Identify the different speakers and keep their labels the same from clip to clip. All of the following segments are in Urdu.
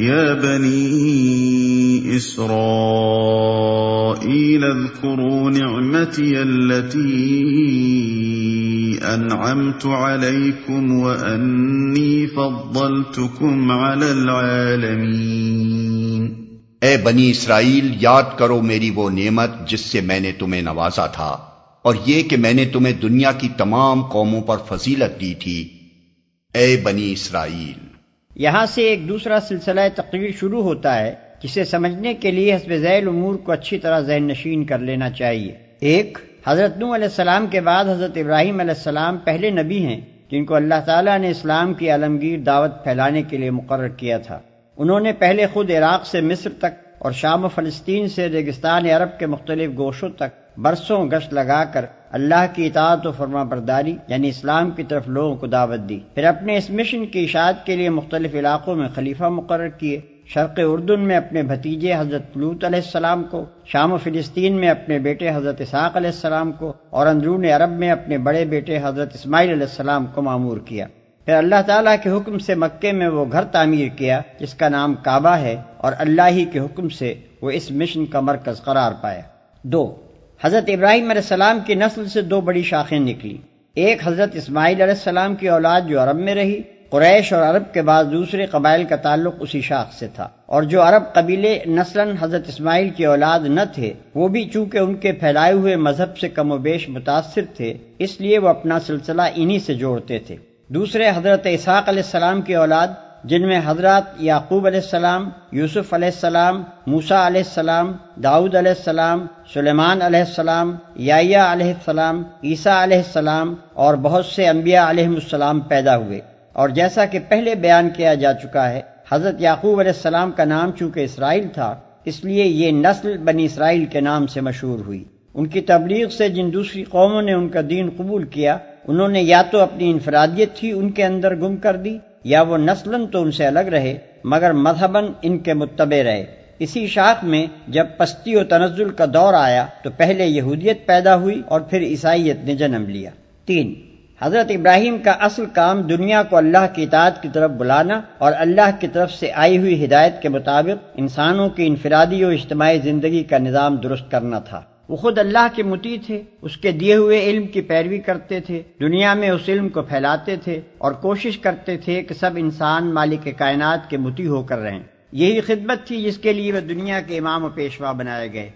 Speaker 1: يا بني إسرائيل اذكروا نعمتي التي أنعمت عليكم وأني فضلتكم على العالمين.
Speaker 2: اے بنی اسرائیل، یاد کرو میری وہ نعمت جس سے میں نے تمہیں نوازا تھا، اور یہ کہ میں نے تمہیں دنیا کی تمام قوموں پر فضیلت دی تھی۔ اے بنی اسرائیل
Speaker 3: یہاں سے ایک دوسرا سلسلہ تقریر شروع ہوتا ہے، جسے سمجھنے کے لیے حسب ذیل امور کو اچھی طرح ذہن نشین کر لینا چاہیے۔ ایک، حضرت نو علیہ السلام کے بعد حضرت ابراہیم علیہ السلام پہلے نبی ہیں، جن کو اللہ تعالیٰ نے اسلام کی عالمگیر دعوت پھیلانے کے لیے مقرر کیا تھا۔ انہوں نے پہلے خود عراق سے مصر تک اور شام و فلسطین سے ریگستان عرب کے مختلف گوشوں تک برسوں گشت لگا کر اللہ کی اطاعت و فرما برداری یعنی اسلام کی طرف لوگوں کو دعوت دی۔ پھر اپنے اس مشن کی اشاعت کے لیے مختلف علاقوں میں خلیفہ مقرر کیے۔ شرق اردن میں اپنے بھتیجے حضرت لوت علیہ السلام کو، شام و فلسطین میں اپنے بیٹے حضرت اسحاق علیہ السلام کو اور اندرون عرب میں اپنے بڑے بیٹے حضرت اسماعیل علیہ السلام کو معمور کیا۔ پھر اللہ تعالیٰ کے حکم سے مکے میں وہ گھر تعمیر کیا، جس کا نام کعبہ ہے اور اللہ ہی کے حکم سے وہ اس مشن کا مرکز قرار پایا۔ دو حضرت ابراہیم علیہ السلام کی نسل سے دو بڑی شاخیں نکلی۔ ایک حضرت اسماعیل علیہ السلام کی اولاد جو عرب میں رہی، قریش اور عرب کے بعد دوسرے قبائل کا تعلق اسی شاخ سے تھا۔ اور جو عرب قبیلے نسلاً حضرت اسماعیل کی اولاد نہ تھے، وہ بھی چونکہ ان کے پھیلائے ہوئے مذہب سے کم و بیش متاثر تھے، اس لیے وہ اپنا سلسلہ انہی سے جوڑتے تھے۔ دوسرے حضرت اسحاق علیہ السلام کی اولاد جن میں حضرات یعقوب علیہ السلام، یوسف علیہ السلام موسا علیہ السلام، داؤد علیہ السلام، سلیمان علیہ السلام یا علیہ السلام، عیسیٰ علیہ السلام اور بہت سے انبیاء علیہ السلام پیدا ہوئے۔ اور جیسا کہ پہلے بیان کیا جا چکا ہے، حضرت یعقوب علیہ السلام کا نام چونکہ اسرائیل تھا، اس لیے یہ نسل بنی اسرائیل کے نام سے مشہور ہوئی۔ ان کی تبلیغ سے جن دوسری قوموں نے ان کا دین قبول کیا، انہوں نے یا تو اپنی انفرادیت تھی ان کے اندر گم کر دی یا وہ نسل تو ان سے الگ رہے، مگر مذہباً ان کے متبع رہے۔ اسی شاخ میں جب پستی و تنزل کا دور آیا، تو پہلے یہودیت پیدا ہوئی اور پھر عیسائیت نے جنم لیا۔ تین، حضرت ابراہیم کا اصل کام دنیا کو اللہ کی اطاعت کی طرف بلانا اور اللہ کی طرف سے آئی ہوئی ہدایت کے مطابق انسانوں کی انفرادی و اجتماعی زندگی کا نظام درست کرنا تھا۔ وہ خود اللہ کے متی تھے، اس کے دیے ہوئے علم کی پیروی کرتے تھے، دنیا میں اس علم کو پھیلاتے تھے اور کوشش کرتے تھے کہ سب انسان مالک کائنات کے متی ہو کر رہیں۔ یہی خدمت تھی جس کے لیے وہ دنیا کے امام و پیشوا بنائے گئے۔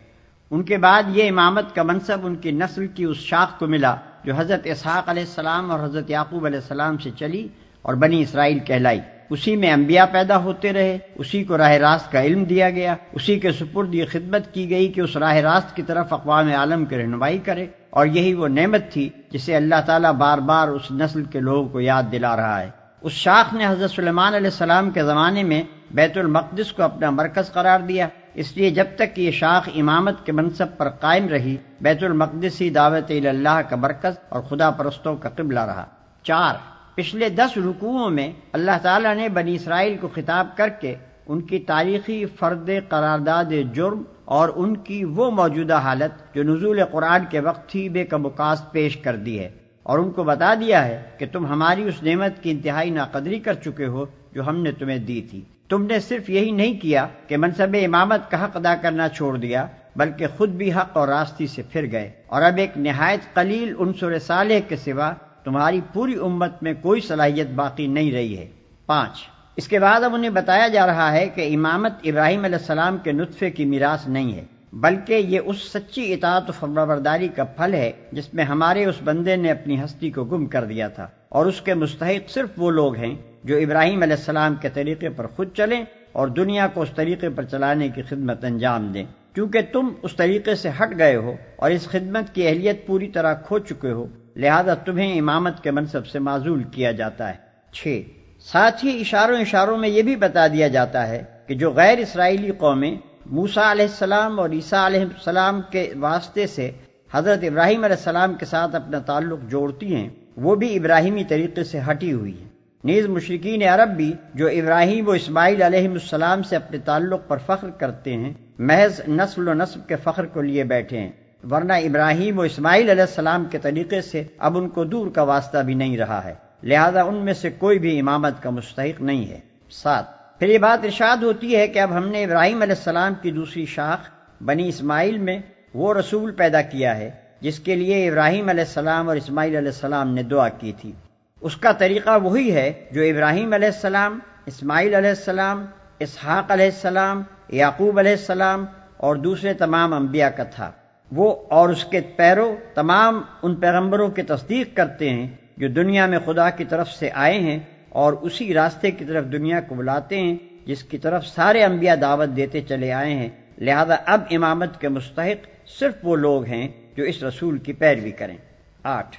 Speaker 3: ان کے بعد یہ امامت کا منصب ان کی نسل کی اس شاخ کو ملا جو حضرت اسحاق علیہ السلام اور حضرت یعقوب علیہ السلام سے چلی اور بنی اسرائیل کہلائی۔ اسی میں انبیاء پیدا ہوتے رہے، اسی کو راہ راست کا علم دیا گیا، اسی کے سپرد یہ خدمت کی گئی کہ اس راہ راست کی طرف اقوام عالم کی رہنمائی کرے۔ اور یہی وہ نعمت تھی جسے اللہ تعالیٰ بار بار اس نسل کے لوگوں کو یاد دلا رہا ہے۔ اس شاخ نے حضرت سلیمان علیہ السلام کے زمانے میں بیت المقدس کو اپنا مرکز قرار دیا۔ اس لیے جب تک یہ شاخ امامت کے منصب پر قائم رہی، بیت المقدس ہی دعوت اللہ کا مرکز اور خدا پرستوں کا قبلہ رہا۔ چار پچھلے دس رکوعوں میں اللہ تعالیٰ نے بنی اسرائیل کو خطاب کر کے ان کی تاریخی فرد قرارداد جرم اور ان کی وہ موجودہ حالت جو نزول قرآن کے وقت تھی بے کمکاس پیش کر دی ہے اور ان کو بتا دیا ہے کہ تم ہماری اس نعمت کی انتہائی ناقدری کر چکے ہو جو ہم نے تمہیں دی تھی۔ تم نے صرف یہی نہیں کیا کہ منصب امامت کا حق ادا کرنا چھوڑ دیا، بلکہ خود بھی حق اور راستی سے پھر گئے۔ اور اب ایک نہایت قلیل عنصر صالح کے سوا تمہاری پوری امت میں کوئی صلاحیت باقی نہیں رہی ہے۔ پانچ، اس کے بعد اب انہیں بتایا جا رہا ہے کہ امامت ابراہیم علیہ السلام کے نطفے کی میراث نہیں ہے، بلکہ یہ اس سچی اطاعت و فرمبرداری کا پھل ہے جس میں ہمارے اس بندے نے اپنی ہستی کو گم کر دیا تھا۔ اور اس کے مستحق صرف وہ لوگ ہیں جو ابراہیم علیہ السلام کے طریقے پر خود چلیں اور دنیا کو اس طریقے پر چلانے کی خدمت انجام دیں۔ کیونکہ تم اس طریقے سے ہٹ گئے ہو اور اس خدمت کی اہلیت پوری طرح کھو چکے ہو لہذا تمہیں امامت کے منصب سے معذول کیا جاتا ہے۔ چھ ساتھ ہی اشاروں اشاروں میں یہ بھی بتا دیا جاتا ہے کہ جو غیر اسرائیلی قومیں موسا علیہ السلام اور عیسیٰ علیہ السلام کے واسطے سے حضرت ابراہیم علیہ السلام کے ساتھ اپنا تعلق جوڑتی ہیں، وہ بھی ابراہیمی طریقے سے ہٹی ہوئی ہیں۔ نیز مشرقین عرب بھی جو ابراہیم و اسماعیل علیہ السلام سے اپنے تعلق پر فخر کرتے ہیں، محض نسل و نسب کے فخر کو لیے بیٹھے ہیں۔ ورنہ ابراہیم و اسماعیل علیہ السلام کے طریقے سے اب ان کو دور کا واسطہ بھی نہیں رہا ہے۔ لہذا ان میں سے کوئی بھی امامت کا مستحق نہیں ہے۔ سات، پھر یہ بات ارشاد ہوتی ہے کہ اب ہم نے ابراہیم علیہ السلام کی دوسری شاخ بنی اسماعیل میں وہ رسول پیدا کیا ہے، جس کے لیے ابراہیم علیہ السلام اور اسماعیل علیہ السلام نے دعا کی تھی۔ اس کا طریقہ وہی ہے جو ابراہیم علیہ السلام، اسماعیل علیہ السلام، اسحاق علیہ السلام، یعقوب علیہ السلام اور دوسرے تمام انبیاء کا تھا۔ وہ اور اس کے پیرو تمام ان پیغمبروں کی تصدیق کرتے ہیں جو دنیا میں خدا کی طرف سے آئے ہیں اور اسی راستے کی طرف دنیا کو بلاتے ہیں، جس کی طرف سارے انبیاء دعوت دیتے چلے آئے ہیں۔ لہذا اب امامت کے مستحق صرف وہ لوگ ہیں جو اس رسول کی پیروی کریں۔ آٹھ،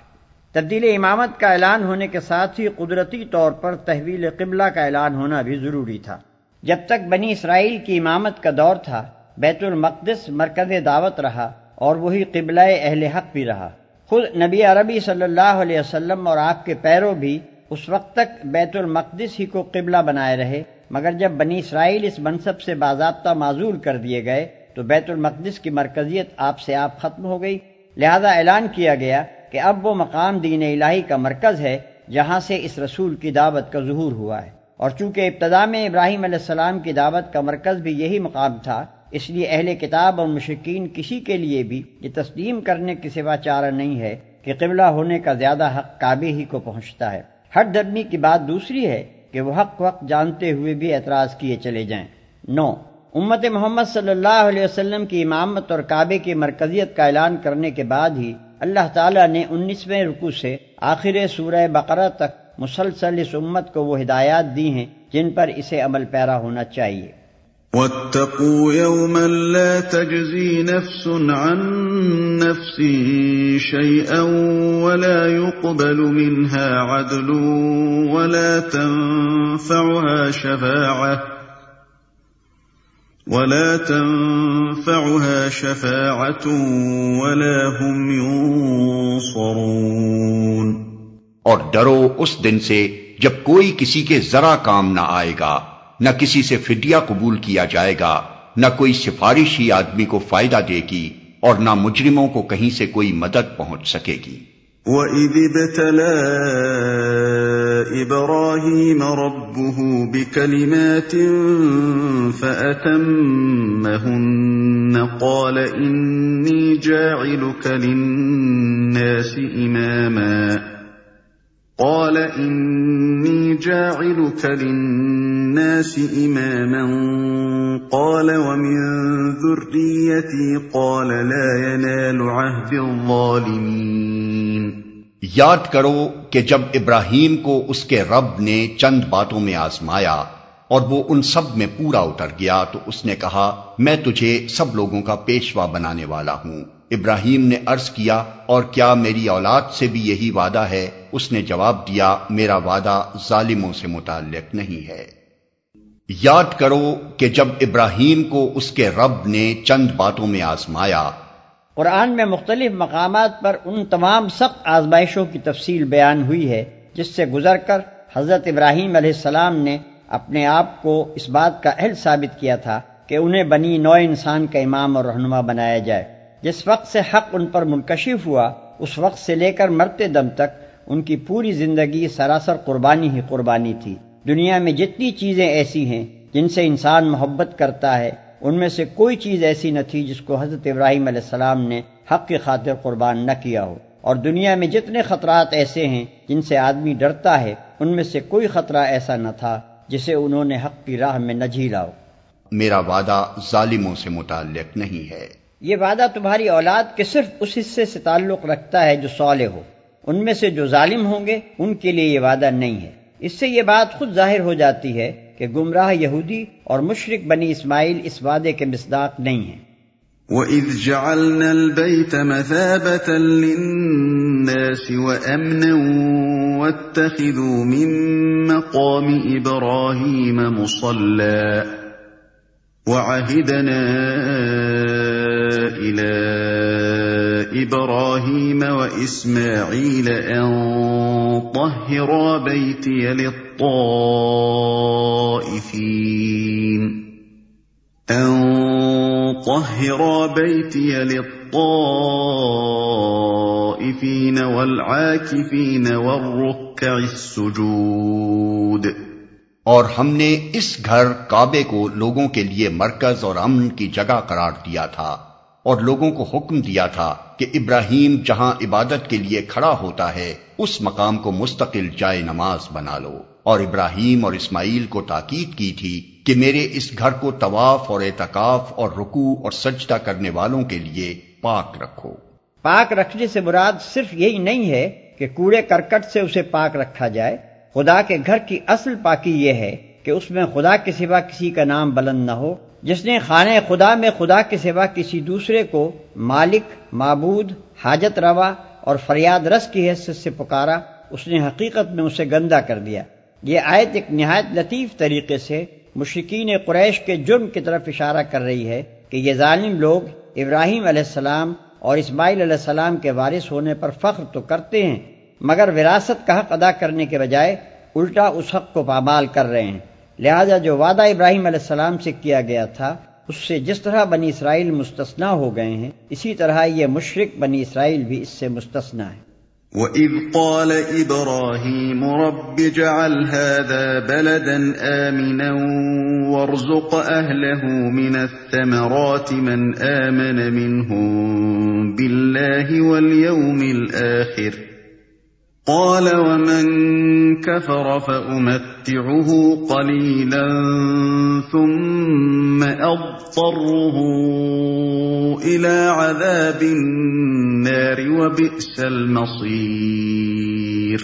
Speaker 3: تبدیل امامت کا اعلان ہونے کے ساتھ ہی قدرتی طور پر تحویل قبلہ کا اعلان ہونا بھی ضروری تھا۔ جب تک بنی اسرائیل کی امامت کا دور تھا، بیت المقدس مرکز دعوت رہا۔ اور وہی قبلہ اہل حق بھی رہا۔ خود نبی عربی صلی اللہ علیہ وسلم اور آپ کے پیرو بھی اس وقت تک بیت المقدس ہی کو قبلہ بنائے رہے، مگر جب بنی اسرائیل اس منصب سے باضابطہ معذول کر دیے گئے، تو بیت المقدس کی مرکزیت آپ سے آپ ختم ہو گئی۔ لہذا اعلان کیا گیا کہ اب وہ مقام دین الہی کا مرکز ہے، جہاں سے اس رسول کی دعوت کا ظہور ہوا ہے۔ اور چونکہ ابتدا میں ابراہیم علیہ السلام کی دعوت کا مرکز بھی یہی مقام تھا اس لیے اہل کتاب اور مشکین کسی کے لیے بھی یہ تسلیم کرنے کی سوا چارہ نہیں ہے کہ قبلہ ہونے کا زیادہ حق کعبے ہی کو پہنچتا ہے۔ ہر درمی کی بات دوسری ہے کہ وہ حق وقت جانتے ہوئے بھی اعتراض کیے چلے جائیں۔ نو، امت محمد صلی اللہ علیہ وسلم کی امامت اور کعبے کی مرکزیت کا اعلان کرنے کے بعد ہی اللہ تعالیٰ نے انیسویں رکو سے آخر سورہ بقرہ تک مسلسل اس امت کو وہ ہدایات دی ہیں جن پر اسے عمل پیرا ہونا چاہیے۔
Speaker 1: واتقوا يوما لا تجزي نفس عن نفس شيئا ولا يقبل منها عدل ولا تنفعها شفاعة ولا تنفعها شفاعة ولا هم ينصرون
Speaker 2: اور ڈرو اس دن سے جب کوئی کسی کے ذرا کام نہ آئے گا۔ نہ کسی سے فدیہ قبول کیا جائے گا، نہ کوئی سفارش ہی آدمی کو فائدہ دے گی اور نہ مجرموں کو کہیں سے کوئی مدد پہنچ سکے گی۔
Speaker 1: وَإِذِ ابْتَلَى إِبْرَاهِيمَ رَبُّهُ بِكَلِمَاتٍ فَأَتَمَّهُنَّ قَالَ إِنِّي جَاعِلُكَ لِلنَّاسِ إِمَامًا۔ قال إني جاعلك للناس إماما قال ومن ذريتي قال لا ينال عهد الظالمين
Speaker 2: یاد کرو کہ جب ابراہیم کو اس کے رب نے چند باتوں میں آزمایا اور وہ ان سب میں پورا اتر گیا تو اس نے کہا، میں تجھے سب لوگوں کا پیشوا بنانے والا ہوں۔ ابراہیم نے عرض کیا، اور کیا میری اولاد سے بھی یہی وعدہ ہے؟ اس نے جواب دیا، میرا وعدہ ظالموں سے متعلق نہیں ہے۔ یاد کرو کہ جب ابراہیم کو اس کے رب نے چند باتوں میں آزمایا۔
Speaker 3: قرآن میں مختلف مقامات پر ان تمام سخت آزمائشوں کی تفصیل بیان ہوئی ہے، جس سے گزر کر حضرت ابراہیم علیہ السلام نے اپنے آپ کو اس بات کا اہل ثابت کیا تھا کہ انہیں بنی نو انسان کا امام اور رہنما بنایا جائے۔ جس وقت سے حق ان پر منکشف ہوا، اس وقت سے لے کر مرتے دم تک ان کی پوری زندگی سراسر قربانی ہی قربانی تھی۔ دنیا میں جتنی چیزیں ایسی ہیں جن سے انسان محبت کرتا ہے ان میں سے کوئی چیز ایسی نہ تھی جس کو حضرت ابراہیم علیہ السلام نے حق کی خاطر قربان نہ کیا ہو۔ اور دنیا میں جتنے خطرات ایسے ہیں جن سے آدمی ڈرتا ہے ان میں سے کوئی خطرہ ایسا نہ تھا جسے انہوں نے حق کی راہ میں نہ جھیلا ہو۔
Speaker 2: میرا وعدہ ظالموں سے متعلق نہیں ہے۔
Speaker 3: یہ وعدہ تمہاری اولاد کے صرف اس حصے سے تعلق رکھتا ہے جو صالح ہو۔ ان میں سے جو ظالم ہوں گے ان کے لیے یہ وعدہ نہیں ہے۔ اس سے یہ بات خود ظاہر ہو جاتی ہے کہ گمراہ یہودی اور مشرق بنی اسماعیل اس وعدے کے مصداق نہیں ہیں۔
Speaker 1: وَإِذْ جَعَلْنَا الْبَيْتَ مَثَابَةً لِلنَّاسِ وَأَمْنًا وَاتَّخِذُوا مِن مَّقَامِ إِبْرَاهِيمَ مُصَلًّى وَعَهِدْنَا إِلَى إِبْرَاهِيمَ وَإِسْمَاعِيلَ أَن طَهِّرَا بَيْتِيَ لِلطَّائِفِينَ أَن طَهِّرَا بَيْتِيَ لِلطَّائِفِينَ وَالْعَاكِفِينَ وَالرُّكَّعِ السُّجُودِ
Speaker 2: اور ہم نے اس گھر کعبے کو لوگوں کے لیے مرکز اور امن کی جگہ قرار دیا تھا۔ اور لوگوں کو حکم دیا تھا کہ ابراہیم جہاں عبادت کے لیے کھڑا ہوتا ہے، اس مقام کو مستقل جائے نماز بنا لو۔ اور ابراہیم اور اسماعیل کو تاکید کی تھی کہ میرے اس گھر کو طواف اور اعتکاف اور رکوع اور سجدہ کرنے والوں کے لیے پاک رکھو۔
Speaker 3: پاک رکھنے سے مراد صرف یہی نہیں ہے کہ کوڑے کرکٹ سے اسے پاک رکھا جائے۔ خدا کے گھر کی اصل پاکی یہ ہے کہ اس میں خدا کے سوا کسی کا نام بلند نہ ہو۔ جس نے خانہ خدا میں خدا کے سوا کسی دوسرے کو مالک، معبود، حاجت روا اور فریاد رس کی حیثیت سے پکارا، اس نے حقیقت میں اسے گندا کر دیا۔ یہ آیت ایک نہایت لطیف طریقے سے مشرقین قریش کے جرم کی طرف اشارہ کر رہی ہے کہ یہ ظالم لوگ ابراہیم علیہ السلام اور اسماعیل علیہ السلام کے وارث ہونے پر فخر تو کرتے ہیں، مگر وراثت کا حق ادا کرنے کے بجائے الٹا اس حق کو پامال کر رہے ہیں۔ لہذا جو وعدہ ابراہیم علیہ السلام سے کیا گیا تھا، اس سے جس طرح بنی اسرائیل مستثنا ہو گئے ہیں، اسی طرح یہ مشرق بنی اسرائیل بھی اس سے مستثنا ہے۔
Speaker 1: وَإِذْ قَالَ إِبْرَاهِيمُ رَبِّ جَعَلْ هَذَا بَلَدًا آمِنًا وَارْزُقْ أَهْلَهُ مِنَ الثَّمَرَاتِ مَنْ آمَنَ مِنْهُمْ بِاللَّهِ وَالْيَوْمِ الْآخِرِ قال ومن كفر فأمتعه قليلا ثم أضطره إلى عذاب النار وبئس المصير۔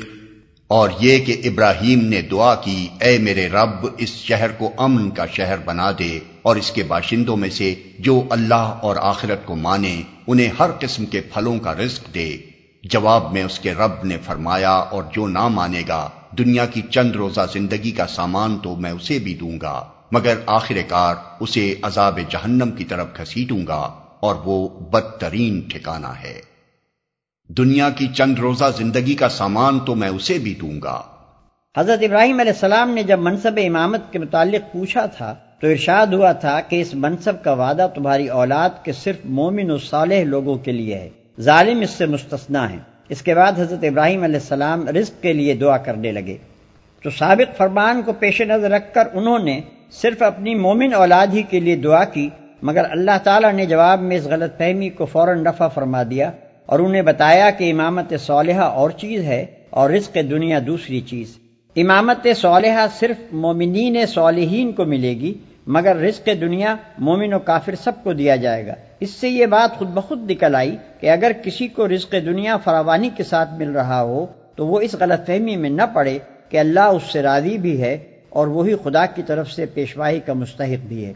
Speaker 2: اور یہ کہ ابراہیم نے دعا کی، اے میرے رب، اس شہر کو امن کا شہر بنا دے اور اس کے باشندوں میں سے جو اللہ اور آخرت کو مانے انہیں ہر قسم کے پھلوں کا رزق دے۔ جواب میں اس کے رب نے فرمایا، اور جو نہ مانے گا، دنیا کی چند روزہ زندگی کا سامان تو میں اسے بھی دوں گا، مگر آخر کار اسے عذاب جہنم کی طرف گھسیٹوں گا، اور وہ بدترین ٹھکانہ ہے۔ دنیا کی چند روزہ زندگی کا سامان تو میں اسے بھی دوں گا۔
Speaker 3: حضرت ابراہیم علیہ السلام نے جب منصب امامت کے متعلق پوچھا تھا، تو ارشاد ہوا تھا کہ اس منصب کا وعدہ تمہاری اولاد کے صرف مومن و صالح لوگوں کے لیے ہے۔ ظالم اس سے مستثنا ہے اس کے بعد حضرت ابراہیم علیہ السلام رزق کے لیے دعا کرنے لگے۔ تو سابق فرمان کو پیش نظر رکھ کر انہوں نے صرف اپنی مومن اولاد ہی کے لیے دعا کی، مگر اللہ تعالیٰ نے جواب میں اس غلط فہمی کو فوراً رفع فرما دیا اور انہیں بتایا کہ امامت صالحہ اور چیز ہے اور رزق دنیا دوسری چیز۔ امامت صالحہ صرف مومنین صالحین کو ملے گی مگر رزق دنیا مومن و کافر سب کو دیا جائے گا۔ اس سے یہ بات خود بخود نکل آئی کہ اگر کسی کو رزق دنیا فراوانی کے ساتھ مل رہا ہو تو وہ اس غلط فہمی میں نہ پڑے کہ اللہ اس سے راضی بھی ہے اور وہی خدا کی طرف سے پیشوائی کا مستحق بھی ہے۔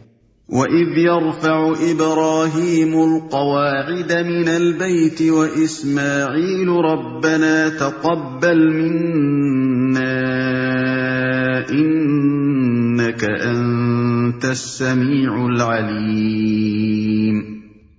Speaker 1: وَإِذْ يَرْفَعُ إِبْرَاهِيمُ الْقَوَاعِدَ مِنَ الْبَيْتِ وَإِسْمَاعِيلُ رَبَّنَا تَقَبَّلْ مِنَّا إِنَّكَ أَنتَ السَّمِيعُ الْعَلِيمُ۔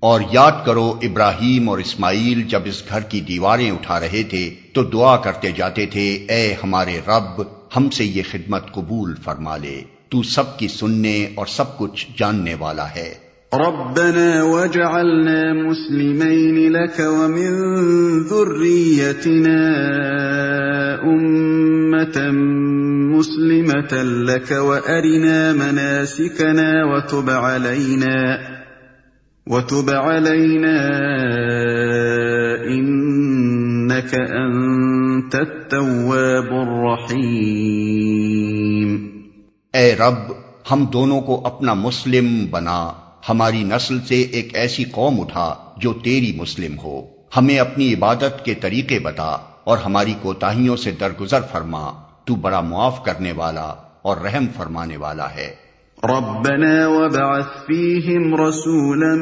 Speaker 2: اور یاد کرو ابراہیم اور اسماعیل جب اس گھر کی دیواریں اٹھا رہے تھے تو دعا کرتے جاتے تھے اے ہمارے رب ہم سے یہ خدمت قبول فرما لے۔ تو سب کی سننے اور سب کچھ جاننے والا ہے۔
Speaker 1: ربنا وجعلنا مسلمين لك ومن ذريتنا أمة مسلمة لك وأرنا مناسكنا وتب علينا، وَتُبْ عَلَيْنَا إِنَّكَ أَنْتَ التَّوَّابُ الرَّحِيمُ۔
Speaker 2: اے رب، ہم دونوں کو اپنا مسلم بنا۔ ہماری نسل سے ایک ایسی قوم اٹھا جو تیری مسلم ہو۔ ہمیں اپنی عبادت کے طریقے بتا اور ہماری کوتاہیوں سے درگزر فرما۔ تو بڑا معاف کرنے والا اور رحم فرمانے والا ہے۔
Speaker 1: ربنا وبعث فيهم رسولا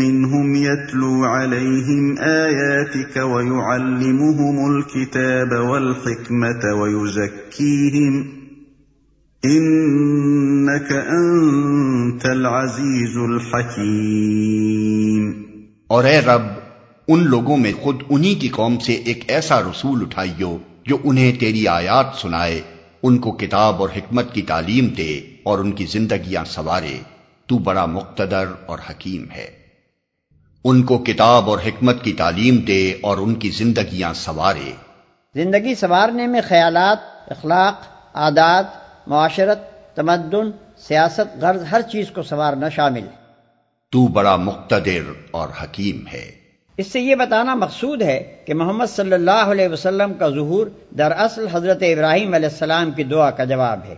Speaker 1: منهم يتلو عليهم آياتك ويعلمهم الكتاب والحكمة ويزكيهم إنك أنت العزيز الحكيم
Speaker 2: اور اے رب ان لوگوں میں خود انہی کی قوم سے ایک ایسا رسول اٹھائیو جو انہیں تیری آیات سنائے ان کو کتاب اور حکمت کی تعلیم دے اور ان کی زندگیاں سوارے تو بڑا مقتدر اور حکیم ہے۔ ان کو کتاب اور حکمت کی تعلیم دے اور ان کی زندگیاں سوارے
Speaker 3: زندگی سوارنے میں خیالات اخلاق عادات معاشرت تمدن سیاست غرض ہر چیز کو سنوارنا شامل ہے۔
Speaker 2: تو بڑا مقتدر اور حکیم ہے۔
Speaker 3: اس سے یہ بتانا مقصود ہے کہ محمد صلی اللہ علیہ وسلم کا ظہور دراصل حضرت ابراہیم علیہ السلام کی دعا کا جواب ہے۔